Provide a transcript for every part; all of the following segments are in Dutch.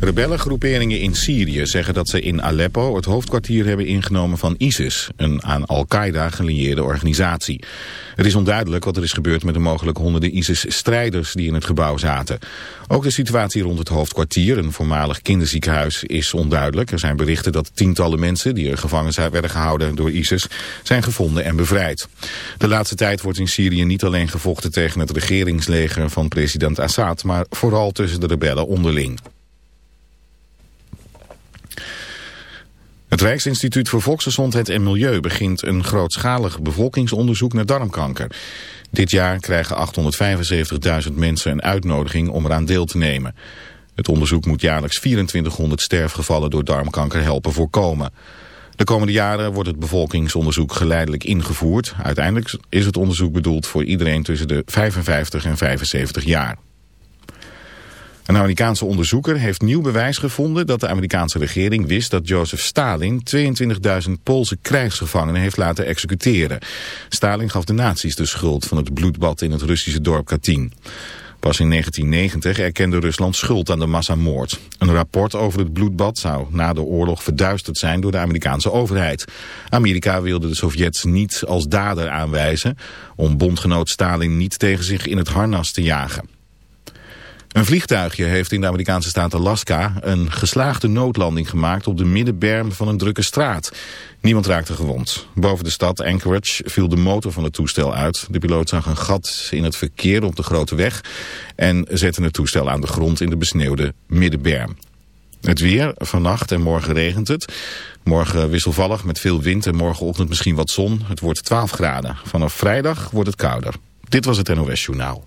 Rebellengroeperingen in Syrië zeggen dat ze in Aleppo het hoofdkwartier hebben ingenomen van ISIS, een aan Al-Qaeda gelieerde organisatie. Het is onduidelijk wat er is gebeurd met de mogelijk honderden ISIS-strijders die in het gebouw zaten. Ook de situatie rond het hoofdkwartier, een voormalig kinderziekenhuis, is onduidelijk. Er zijn berichten dat tientallen mensen die er gevangen werden gehouden door ISIS zijn gevonden en bevrijd. De laatste tijd wordt in Syrië niet alleen gevochten tegen het regeringsleger van president Assad, maar vooral tussen de rebellen onderling. Het Rijksinstituut voor Volksgezondheid en Milieu begint een grootschalig bevolkingsonderzoek naar darmkanker. Dit jaar krijgen 875.000 mensen een uitnodiging om eraan deel te nemen. Het onderzoek moet jaarlijks 2400 sterfgevallen door darmkanker helpen voorkomen. De komende jaren wordt het bevolkingsonderzoek geleidelijk ingevoerd. Uiteindelijk is het onderzoek bedoeld voor iedereen tussen de 55 en 75 jaar. Een Amerikaanse onderzoeker heeft nieuw bewijs gevonden dat de Amerikaanse regering wist dat Jozef Stalin 22.000 Poolse krijgsgevangenen heeft laten executeren. Stalin gaf de nazi's de schuld van het bloedbad in het Russische dorp Katyn. Pas in 1990 erkende Rusland schuld aan de massamoord. Een rapport over het bloedbad zou na de oorlog verduisterd zijn door de Amerikaanse overheid. Amerika wilde de Sovjets niet als dader aanwijzen om bondgenoot Stalin niet tegen zich in het harnas te jagen. Een vliegtuigje heeft in de Amerikaanse staat Alaska een geslaagde noodlanding gemaakt op de middenberm van een drukke straat. Niemand raakte gewond. Boven de stad Anchorage viel de motor van het toestel uit. De piloot zag een gat in het verkeer op de grote weg en zette het toestel aan de grond in de besneeuwde middenberm. Het weer, vannacht en morgen regent het. Morgen wisselvallig met veel wind en morgenochtend misschien wat zon. Het wordt 12 graden. Vanaf vrijdag wordt het kouder. Dit was het NOS Journaal.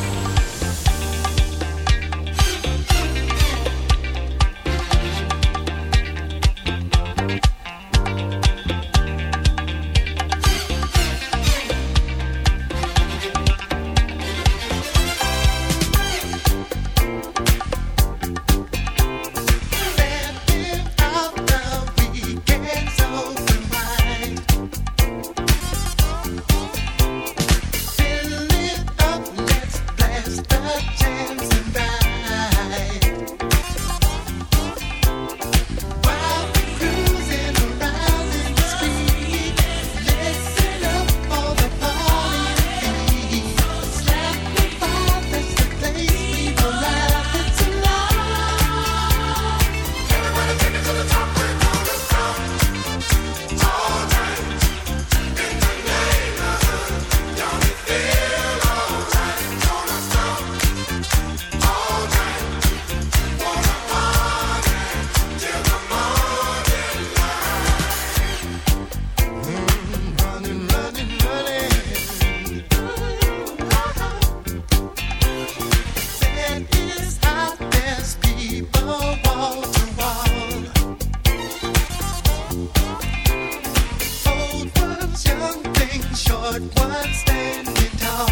but one standing tall.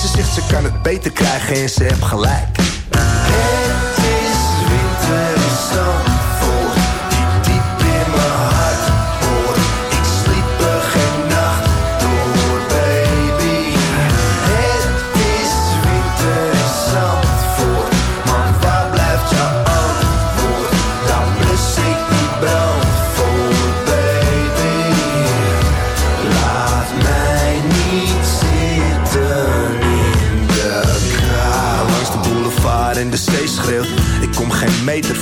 Ze zegt ze kan het beter krijgen en ze heeft gelijk.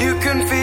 You can feel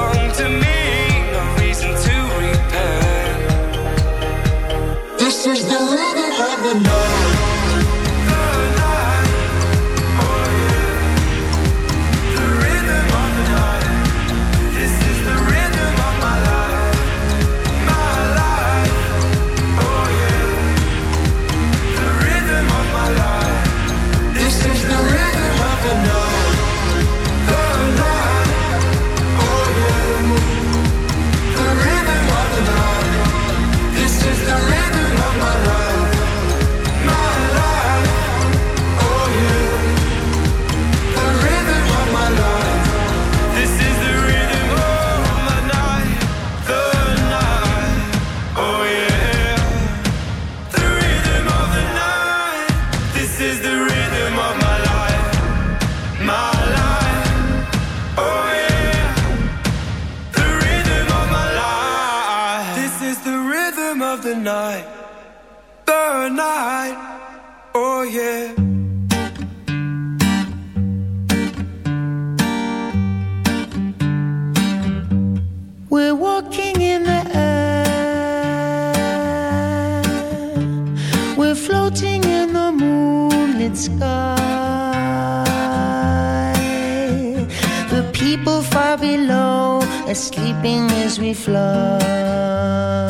belong to me. sleeping as we fly.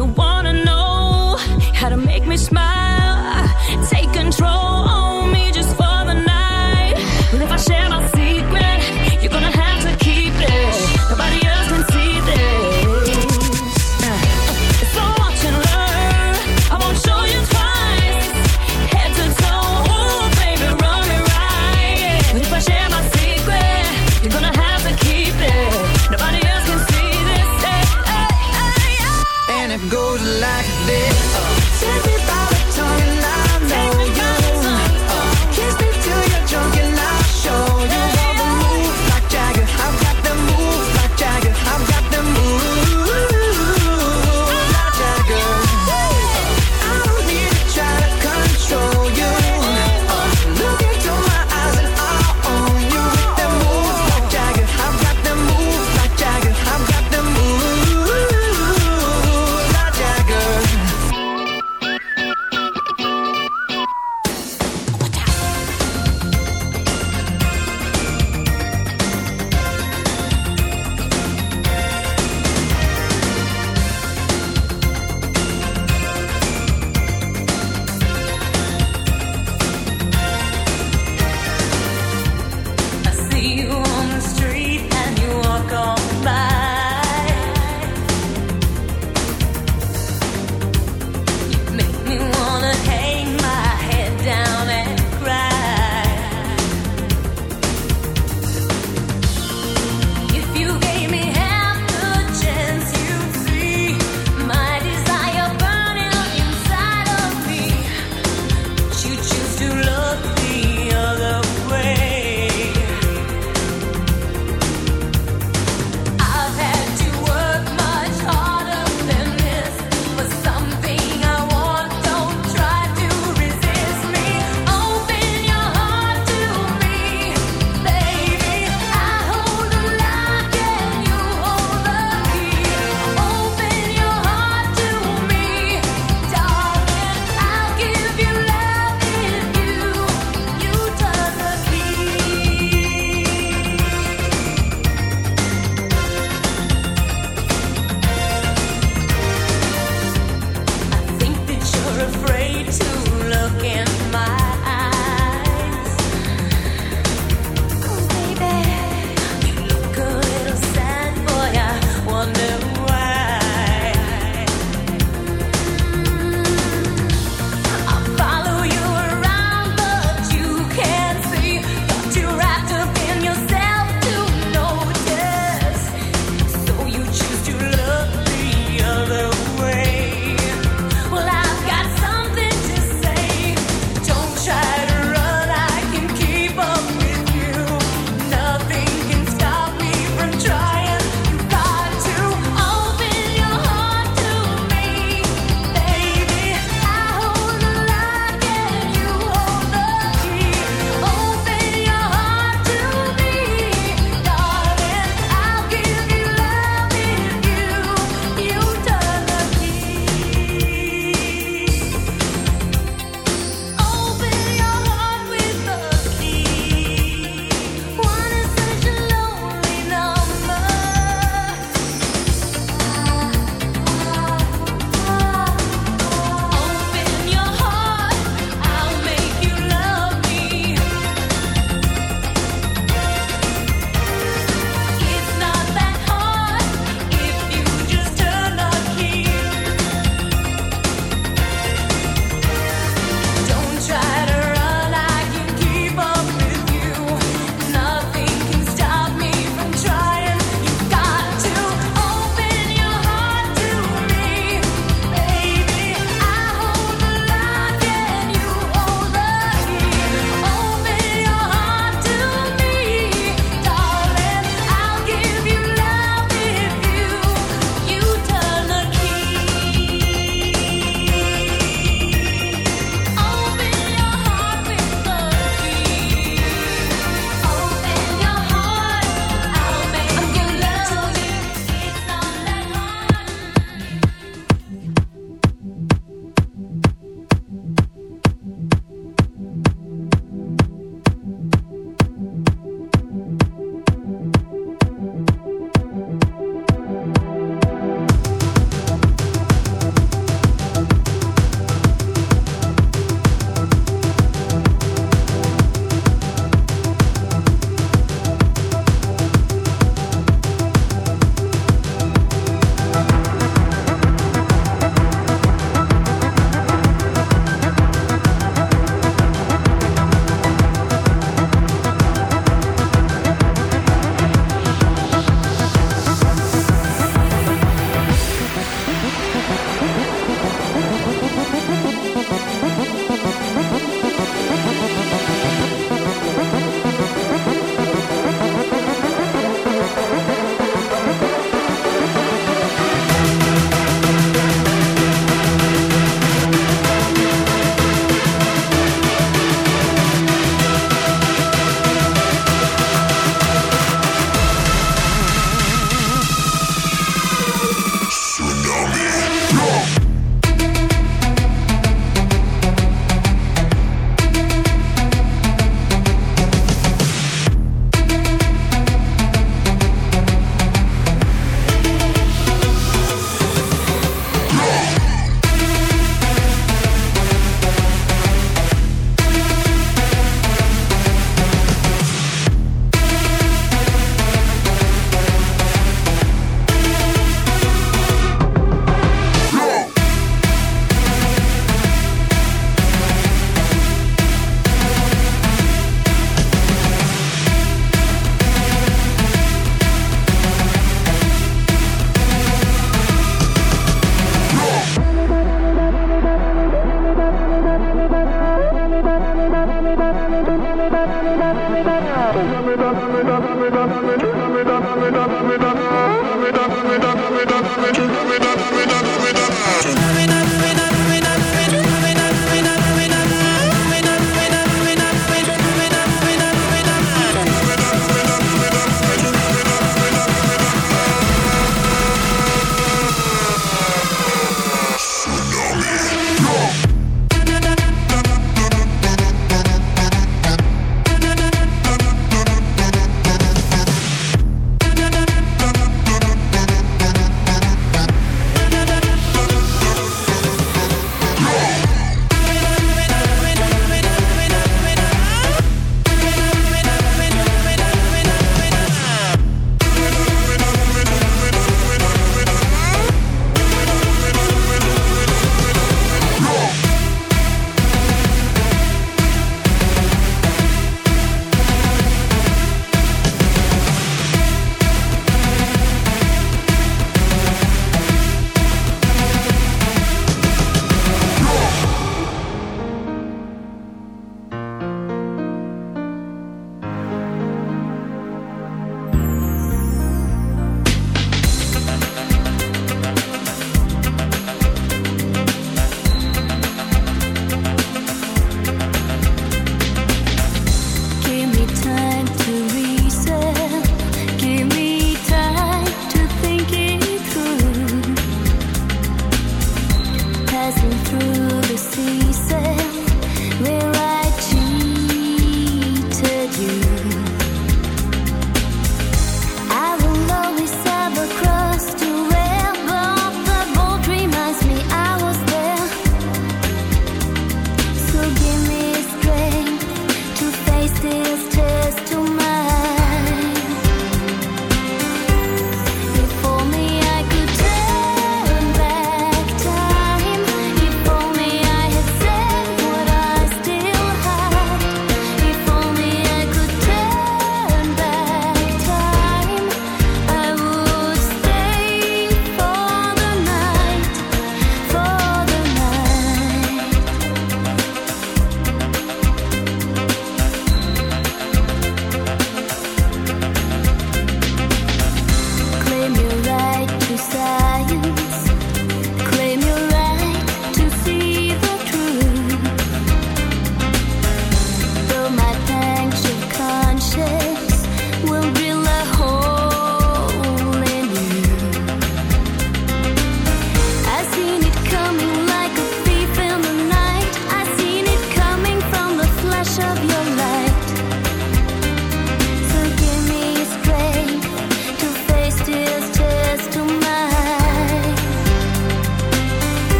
you want.